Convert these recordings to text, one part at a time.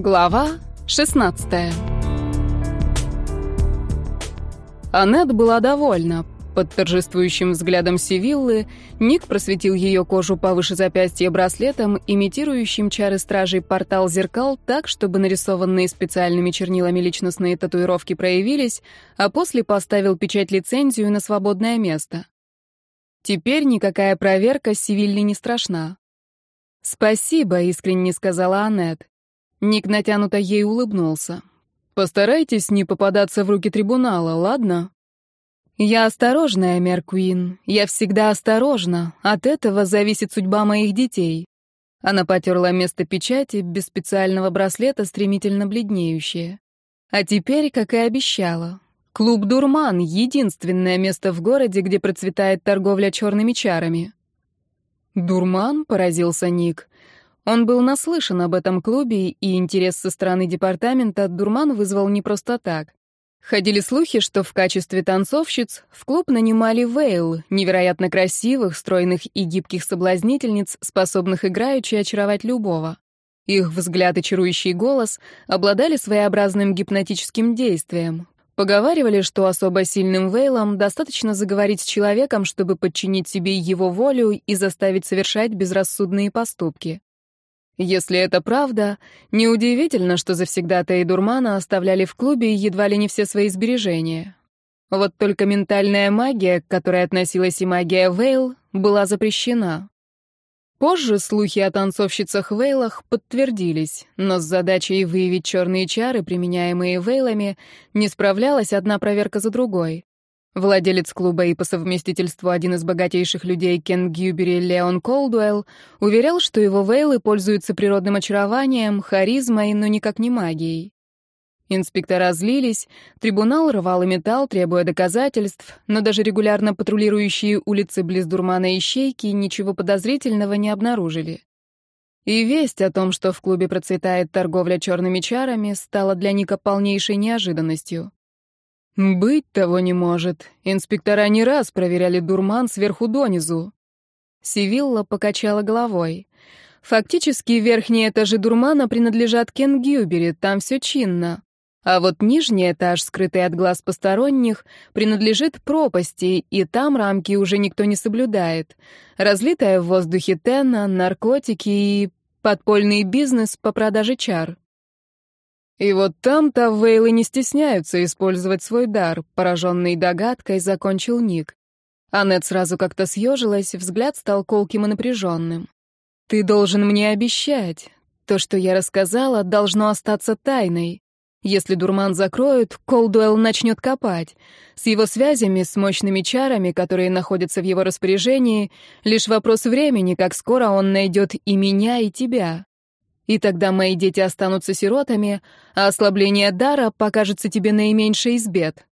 Глава 16 Аннет была довольна. Под торжествующим взглядом Сивиллы Ник просветил ее кожу повыше запястья браслетом, имитирующим чары стражей портал зеркал так, чтобы нарисованные специальными чернилами личностные татуировки проявились, а после поставил печать лицензию на свободное место. Теперь никакая проверка Сивилле не страшна. «Спасибо», — искренне сказала Аннет. Ник натянуто ей улыбнулся. «Постарайтесь не попадаться в руки трибунала, ладно?» «Я осторожная, Меркуин. Я всегда осторожна. От этого зависит судьба моих детей». Она потерла место печати, без специального браслета, стремительно бледнеющее. А теперь, как и обещала, клуб «Дурман» — единственное место в городе, где процветает торговля черными чарами. «Дурман?» — поразился Ник. Он был наслышан об этом клубе, и интерес со стороны департамента Дурман вызвал не просто так. Ходили слухи, что в качестве танцовщиц в клуб нанимали Вейл, невероятно красивых, стройных и гибких соблазнительниц, способных играючи очаровать любого. Их взгляд и чарующий голос обладали своеобразным гипнотическим действием. Поговаривали, что особо сильным Вейлом достаточно заговорить с человеком, чтобы подчинить себе его волю и заставить совершать безрассудные поступки. Если это правда, неудивительно, что завсегда-то и дурмана оставляли в клубе едва ли не все свои сбережения. Вот только ментальная магия, к которой относилась и магия Вейл, была запрещена. Позже слухи о танцовщицах Вейлах подтвердились, но с задачей выявить черные чары, применяемые Вейлами, не справлялась одна проверка за другой. Владелец клуба и по совместительству один из богатейших людей Кен Гьюбери Леон Колдуэлл уверял, что его вейлы пользуются природным очарованием, харизмой, но никак не магией. Инспектора злились, трибунал рвал и металл, требуя доказательств, но даже регулярно патрулирующие улицы близ дурмана и щейки ничего подозрительного не обнаружили. И весть о том, что в клубе процветает торговля черными чарами, стала для Ника полнейшей неожиданностью. «Быть того не может. Инспектора не раз проверяли дурман сверху донизу». Сивилла покачала головой. «Фактически верхние этажи дурмана принадлежат Кен Гюбери, там все чинно. А вот нижний этаж, скрытый от глаз посторонних, принадлежит пропасти, и там рамки уже никто не соблюдает. Разлитая в воздухе тена, наркотики и подпольный бизнес по продаже чар. И вот там-то Вейлы не стесняются использовать свой дар, пораженный догадкой закончил Ник. Аннет сразу как-то съежилась, взгляд стал колким и напряженным. «Ты должен мне обещать. То, что я рассказала, должно остаться тайной. Если дурман закроют, Колдуэлл начнет копать. С его связями, с мощными чарами, которые находятся в его распоряжении, лишь вопрос времени, как скоро он найдет и меня, и тебя. И тогда мои дети останутся сиротами, а ослабление дара покажется тебе наименьшей из бед.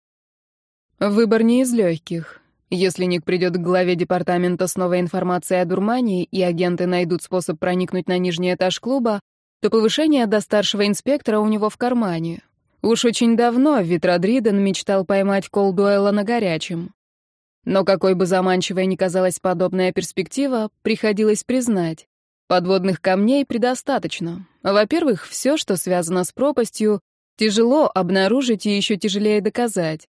Выбор не из легких. Если Ник придет к главе департамента с новой информацией о дурмане, и агенты найдут способ проникнуть на нижний этаж клуба, то повышение до старшего инспектора у него в кармане. Уж очень давно Витродриден мечтал поймать Колдуэлла на горячем. Но какой бы заманчивой ни казалась подобная перспектива, приходилось признать. Подводных камней предостаточно. Во-первых, все, что связано с пропастью, тяжело обнаружить и еще тяжелее доказать.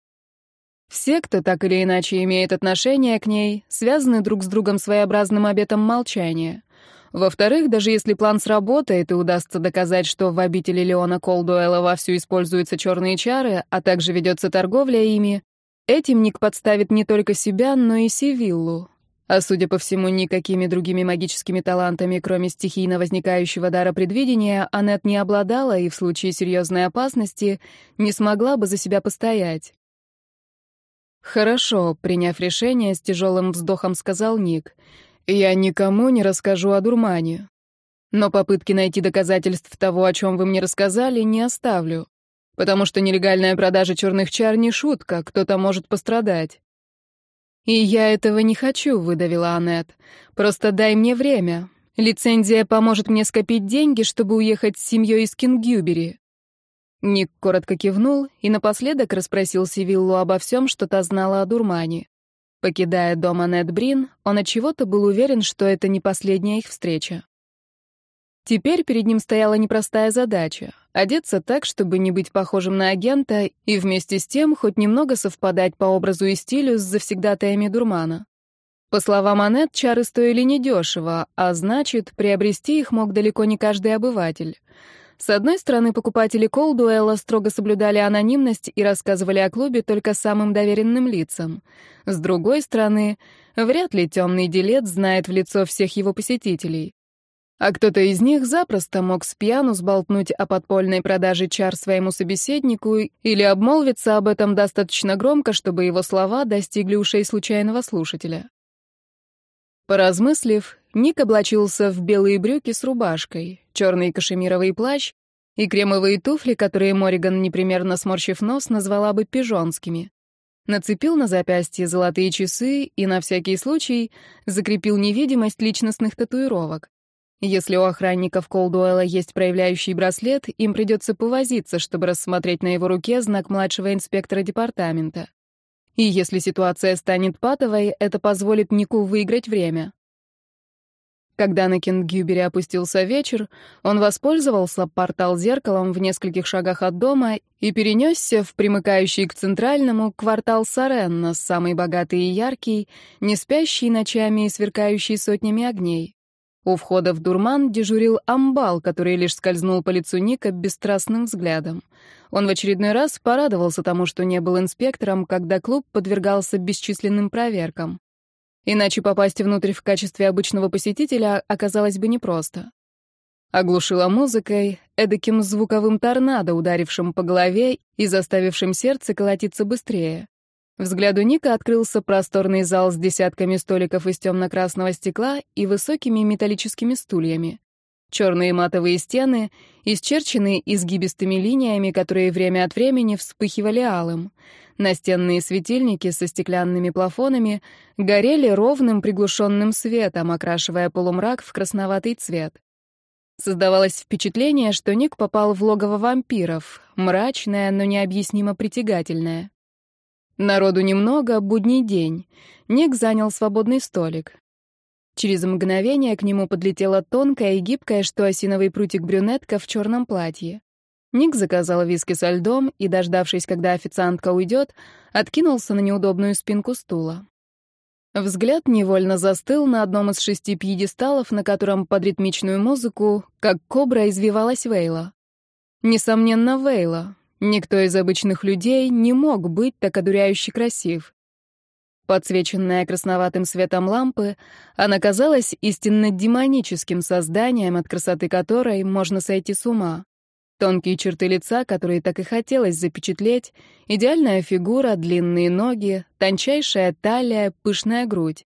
Все, кто так или иначе имеет отношение к ней, связаны друг с другом своеобразным обетом молчания. Во-вторых, даже если план сработает и удастся доказать, что в обители Леона Колдуэлла вовсю используются черные чары, а также ведется торговля ими, этим Ник подставит не только себя, но и Сивиллу. А судя по всему, никакими другими магическими талантами, кроме стихийно возникающего дара предвидения, Аннет не обладала и в случае серьезной опасности не смогла бы за себя постоять. «Хорошо», — приняв решение, с тяжелым вздохом сказал Ник. «Я никому не расскажу о дурмане. Но попытки найти доказательств того, о чем вы мне рассказали, не оставлю. Потому что нелегальная продажа черных чар не шутка, кто-то может пострадать. «И я этого не хочу», — выдавила Аннет. «Просто дай мне время. Лицензия поможет мне скопить деньги, чтобы уехать с семьей из Кингюбери». Ник коротко кивнул и напоследок расспросил Сивиллу обо всем, что та знала о дурмане. Покидая дом Аннет Брин, он от чего-то был уверен, что это не последняя их встреча. Теперь перед ним стояла непростая задача — одеться так, чтобы не быть похожим на агента и вместе с тем хоть немного совпадать по образу и стилю с завсегдатаями дурмана. По словам Аннет, чары стоили недешево, а значит, приобрести их мог далеко не каждый обыватель. С одной стороны, покупатели Колдуэлла строго соблюдали анонимность и рассказывали о клубе только самым доверенным лицам. С другой стороны, вряд ли темный делец знает в лицо всех его посетителей. А кто-то из них запросто мог с пьяну сболтнуть о подпольной продаже чар своему собеседнику или обмолвиться об этом достаточно громко, чтобы его слова достигли ушей случайного слушателя. Поразмыслив, Ник облачился в белые брюки с рубашкой, черный кашемировый плащ и кремовые туфли, которые Мориган, непримерно сморщив нос, назвала бы пижонскими. Нацепил на запястье золотые часы и на всякий случай закрепил невидимость личностных татуировок. Если у охранников Колдуэлла есть проявляющий браслет, им придется повозиться, чтобы рассмотреть на его руке знак младшего инспектора департамента. И если ситуация станет патовой, это позволит Нику выиграть время. Когда на Кенгюбере опустился вечер, он воспользовался портал-зеркалом в нескольких шагах от дома и перенесся в примыкающий к центральному квартал Саренна, самый богатый и яркий, не спящий ночами и сверкающий сотнями огней. У входа в дурман дежурил амбал, который лишь скользнул по лицу Ника бесстрастным взглядом. Он в очередной раз порадовался тому, что не был инспектором, когда клуб подвергался бесчисленным проверкам. Иначе попасть внутрь в качестве обычного посетителя оказалось бы непросто. Оглушила музыкой, эдаким звуковым торнадо, ударившим по голове и заставившим сердце колотиться быстрее. Взгляду Ника открылся просторный зал с десятками столиков из темно-красного стекла и высокими металлическими стульями. Черные матовые стены, исчерченные изгибистыми линиями, которые время от времени вспыхивали алым. Настенные светильники со стеклянными плафонами горели ровным приглушенным светом, окрашивая полумрак в красноватый цвет. Создавалось впечатление, что Ник попал в логово вампиров, мрачное, но необъяснимо притягательное. Народу немного, будний день. Ник занял свободный столик. Через мгновение к нему подлетела тонкая и гибкая, что осиновый прутик-брюнетка в черном платье. Ник заказал виски со льдом и, дождавшись, когда официантка уйдет, откинулся на неудобную спинку стула. Взгляд невольно застыл на одном из шести пьедесталов, на котором под ритмичную музыку, как кобра, извивалась Вейла. Несомненно, Вейла. Никто из обычных людей не мог быть так одуряюще красив. Подсвеченная красноватым светом лампы, она казалась истинно демоническим созданием, от красоты которой можно сойти с ума. Тонкие черты лица, которые так и хотелось запечатлеть, идеальная фигура, длинные ноги, тончайшая талия, пышная грудь.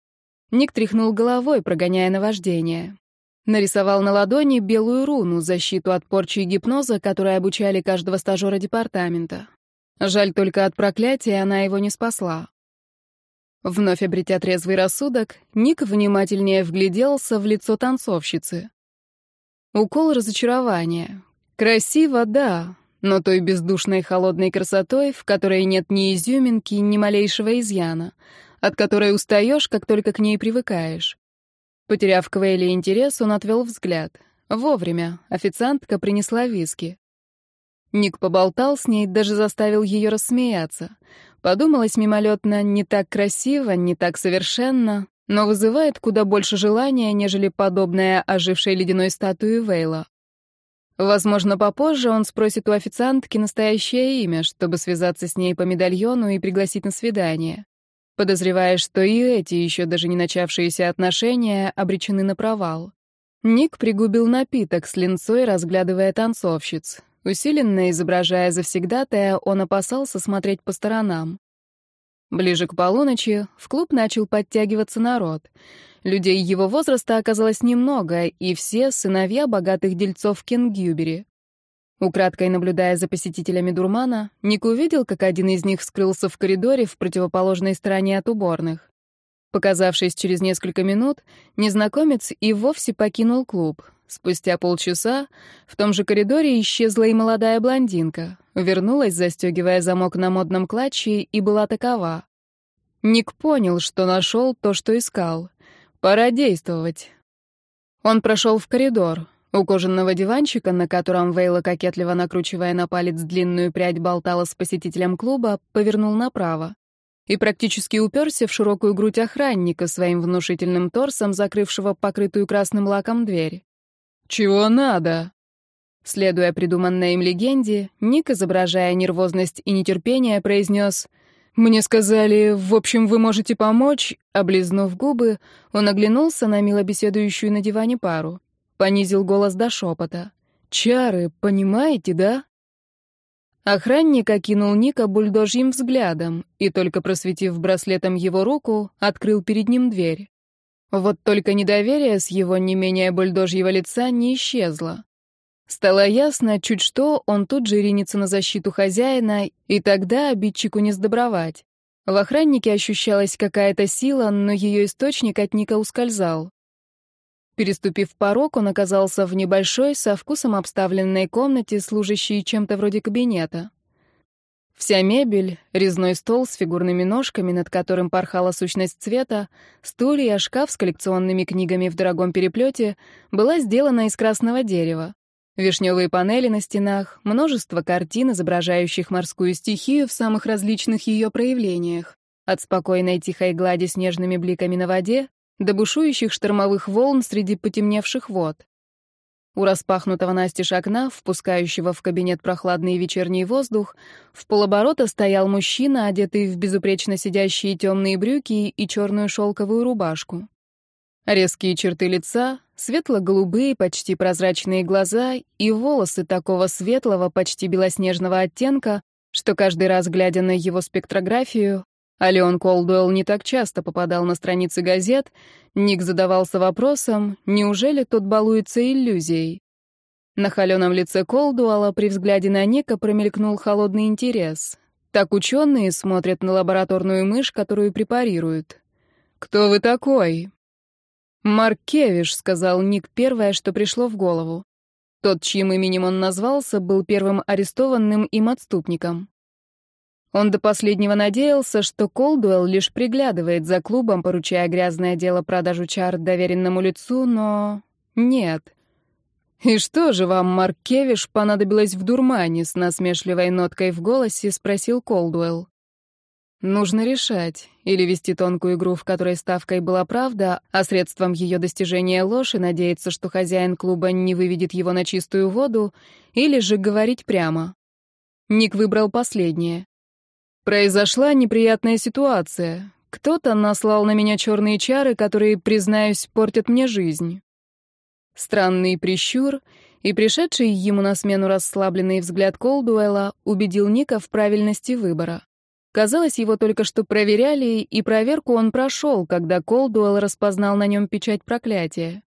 Ник тряхнул головой, прогоняя наваждение. Нарисовал на ладони белую руну, защиту от порчи и гипноза, которой обучали каждого стажера департамента. Жаль только от проклятия она его не спасла. Вновь обретя трезвый рассудок, Ник внимательнее вгляделся в лицо танцовщицы. Укол разочарования. Красиво, да, но той бездушной холодной красотой, в которой нет ни изюминки, ни малейшего изъяна, от которой устаешь, как только к ней привыкаешь. Потеряв к Вейле интерес, он отвел взгляд. Вовремя. Официантка принесла виски. Ник поболтал с ней, даже заставил ее рассмеяться. Подумалось мимолетно, не так красиво, не так совершенно, но вызывает куда больше желания, нежели подобная ожившей ледяной статуи Вейла. Возможно, попозже он спросит у официантки настоящее имя, чтобы связаться с ней по медальону и пригласить на свидание. Подозревая, что и эти еще даже не начавшиеся отношения обречены на провал. Ник пригубил напиток с линцой, разглядывая танцовщиц. Усиленно изображая завсегдатая, он опасался смотреть по сторонам. Ближе к полуночи в клуб начал подтягиваться народ. Людей его возраста оказалось немного, и все сыновья богатых дельцов Кенгюбери. Украдкой наблюдая за посетителями дурмана, Ник увидел, как один из них скрылся в коридоре в противоположной стороне от уборных. Показавшись через несколько минут, незнакомец и вовсе покинул клуб. Спустя полчаса в том же коридоре исчезла и молодая блондинка. Вернулась, застегивая замок на модном клатче, и была такова. Ник понял, что нашел то, что искал. Пора действовать. Он прошел в коридор. У кожаного диванчика, на котором Вейла, кокетливо накручивая на палец длинную прядь, болтала с посетителем клуба, повернул направо и практически уперся в широкую грудь охранника своим внушительным торсом, закрывшего покрытую красным лаком дверь. «Чего надо?» Следуя придуманной им легенде, Ник, изображая нервозность и нетерпение, произнес «Мне сказали, в общем, вы можете помочь». Облизнув губы, он оглянулся на мило беседующую на диване пару. Понизил голос до шепота. «Чары, понимаете, да?» Охранник окинул Ника бульдожьим взглядом и, только просветив браслетом его руку, открыл перед ним дверь. Вот только недоверие с его не менее бульдожьего лица не исчезло. Стало ясно, чуть что, он тут же ринется на защиту хозяина, и тогда обидчику не сдобровать. В охраннике ощущалась какая-то сила, но ее источник от Ника ускользал. Переступив порог, он оказался в небольшой, со вкусом обставленной комнате, служащей чем-то вроде кабинета. Вся мебель, резной стол с фигурными ножками, над которым порхала сущность цвета, стулья, шкаф с коллекционными книгами в дорогом переплете, была сделана из красного дерева. Вишневые панели на стенах, множество картин, изображающих морскую стихию в самых различных ее проявлениях. От спокойной тихой глади с нежными бликами на воде до бушующих штормовых волн среди потемневших вод. У распахнутого настежь окна, впускающего в кабинет прохладный вечерний воздух, в полоборота стоял мужчина, одетый в безупречно сидящие темные брюки и черную шелковую рубашку. Резкие черты лица, светло-голубые, почти прозрачные глаза и волосы такого светлого, почти белоснежного оттенка, что каждый раз, глядя на его спектрографию, а Леон Колдуэлл не так часто попадал на страницы газет, Ник задавался вопросом, неужели тот балуется иллюзией? На холеном лице Колдуэлла при взгляде на Ника промелькнул холодный интерес. Так ученые смотрят на лабораторную мышь, которую препарируют. «Кто вы такой?» «Марк Кевиш», — сказал Ник первое, что пришло в голову. Тот, чьим именем он назвался, был первым арестованным им отступником. Он до последнего надеялся, что Колдуэлл лишь приглядывает за клубом, поручая грязное дело продажу чар доверенному лицу, но... нет. «И что же вам, Марк Кевиш, понадобилось в дурмане?» — с насмешливой ноткой в голосе спросил Колдуэлл. Нужно решать, или вести тонкую игру, в которой ставкой была правда, а средством ее достижения ложь и надеяться, что хозяин клуба не выведет его на чистую воду, или же говорить прямо. Ник выбрал последнее. Произошла неприятная ситуация. Кто-то наслал на меня черные чары, которые, признаюсь, портят мне жизнь. Странный прищур и пришедший ему на смену расслабленный взгляд Колдуэлла убедил Ника в правильности выбора. Казалось, его только что проверяли, и проверку он прошел, когда Колдуэлл распознал на нем печать проклятия.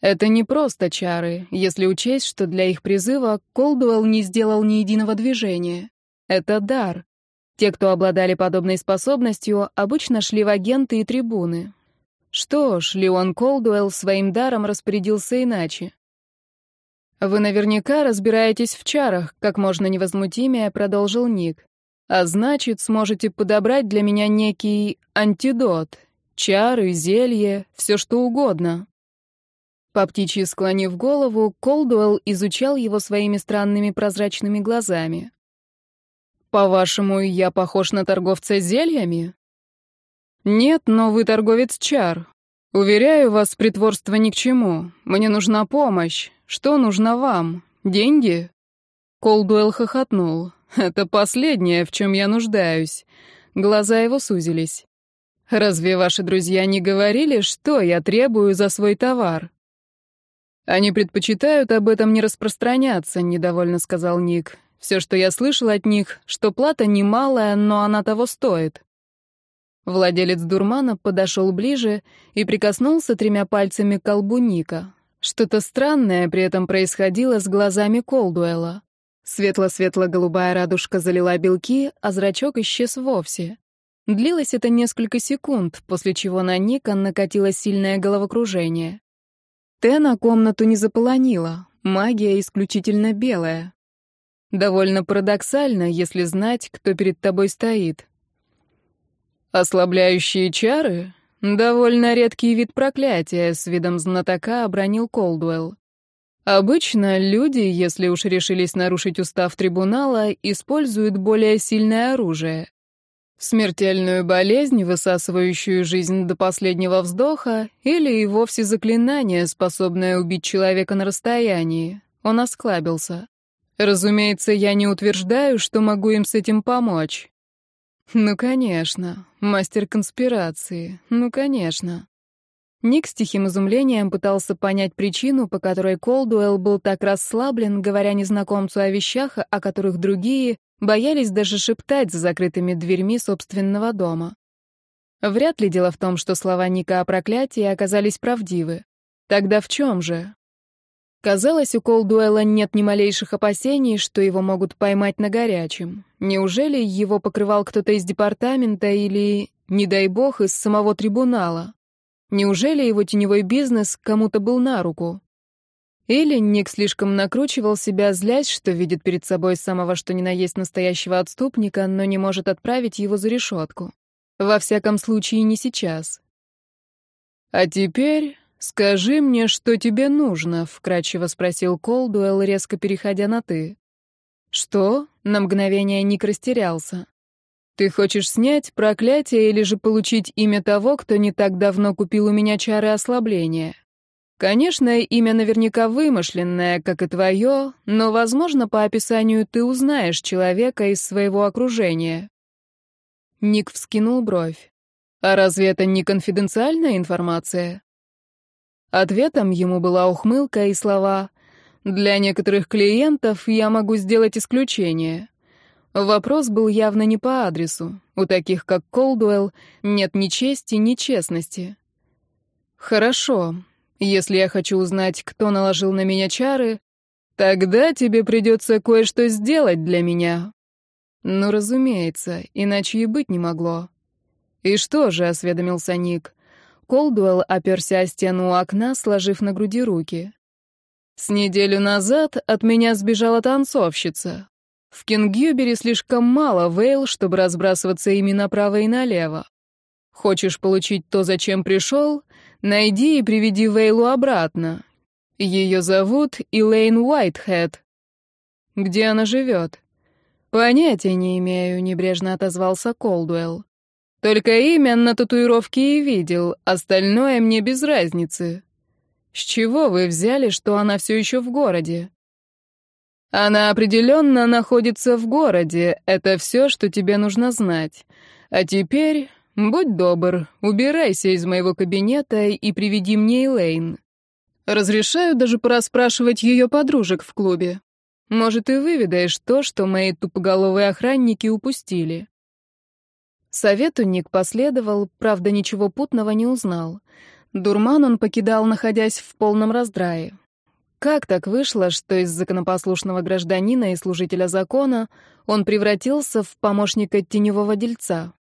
Это не просто чары, если учесть, что для их призыва Колдуэлл не сделал ни единого движения. Это дар. Те, кто обладали подобной способностью, обычно шли в агенты и трибуны. Что ж, Леон Колдуэлл своим даром распорядился иначе. «Вы наверняка разбираетесь в чарах», — как можно невозмутимее продолжил Ник. «А значит, сможете подобрать для меня некий антидот. Чары, зелье, все что угодно». По птичьи склонив голову, Колдуэлл изучал его своими странными прозрачными глазами. По-вашему, я похож на торговца зельями? Нет, но вы торговец чар. Уверяю вас, притворство ни к чему. Мне нужна помощь. Что нужно вам? Деньги? Колдуэлл хохотнул. Это последнее, в чем я нуждаюсь. Глаза его сузились. Разве ваши друзья не говорили, что я требую за свой товар? Они предпочитают об этом не распространяться, недовольно сказал Ник. Все, что я слышал от них, что плата немалая, но она того стоит. Владелец дурмана подошел ближе и прикоснулся тремя пальцами к колбу Ника. Что-то странное при этом происходило с глазами Колдуэлла. Светло-светло-голубая радужка залила белки, а зрачок исчез вовсе. Длилось это несколько секунд, после чего на Ника накатило сильное головокружение. Тена комнату не заполонила, магия исключительно белая. Довольно парадоксально, если знать, кто перед тобой стоит. Ослабляющие чары? Довольно редкий вид проклятия, с видом знатока обронил Колдуэлл. Обычно люди, если уж решились нарушить устав трибунала, используют более сильное оружие. Смертельную болезнь, высасывающую жизнь до последнего вздоха, или и вовсе заклинание, способное убить человека на расстоянии. Он осклабился. Разумеется, я не утверждаю, что могу им с этим помочь. Ну, конечно. Мастер конспирации. Ну, конечно. Ник с тихим изумлением пытался понять причину, по которой Колдуэлл был так расслаблен, говоря незнакомцу о вещах, о которых другие боялись даже шептать за закрытыми дверьми собственного дома. Вряд ли дело в том, что слова Ника о проклятии оказались правдивы. Тогда в чем же? Казалось, у Колдуэлла нет ни малейших опасений, что его могут поймать на горячем. Неужели его покрывал кто-то из департамента или, не дай бог, из самого трибунала? Неужели его теневой бизнес кому-то был на руку? Или Ник слишком накручивал себя, злясь, что видит перед собой самого что ни на есть настоящего отступника, но не может отправить его за решетку. Во всяком случае, не сейчас. «А теперь скажи мне, что тебе нужно», — вкратчиво спросил Колдуэлл, резко переходя на «ты». «Что?» — на мгновение Ник растерялся. «Ты хочешь снять проклятие или же получить имя того, кто не так давно купил у меня чары ослабления?» Конечно, имя наверняка вымышленное, как и твое, но, возможно, по описанию ты узнаешь человека из своего окружения. Ник вскинул бровь. А разве это не конфиденциальная информация? Ответом ему была ухмылка и слова «Для некоторых клиентов я могу сделать исключение». Вопрос был явно не по адресу. У таких, как Колдуэлл, нет ни чести, ни честности. «Хорошо», если я хочу узнать, кто наложил на меня чары, тогда тебе придется кое-что сделать для меня. Ну, разумеется, иначе и быть не могло. И что же, осведомился Ник. Колдуэлл оперся о стену у окна, сложив на груди руки. С неделю назад от меня сбежала танцовщица. В Кингюбере слишком мало вейл, чтобы разбрасываться ими направо и налево. Хочешь получить то, зачем пришел? Найди и приведи Вейлу обратно. Ее зовут Элейн Уайтхед. Где она живет? Понятия не имею, небрежно отозвался Колдуэлл. Только имя на татуировке и видел, остальное мне без разницы. С чего вы взяли, что она все еще в городе? Она определенно находится в городе, это все, что тебе нужно знать. А теперь «Будь добр, убирайся из моего кабинета и приведи мне Элейн. Разрешаю даже порасспрашивать ее подружек в клубе. Может, и выведаешь то, что мои тупоголовые охранники упустили». Совету Ник последовал, правда, ничего путного не узнал. Дурман он покидал, находясь в полном раздрае. Как так вышло, что из законопослушного гражданина и служителя закона он превратился в помощника теневого дельца?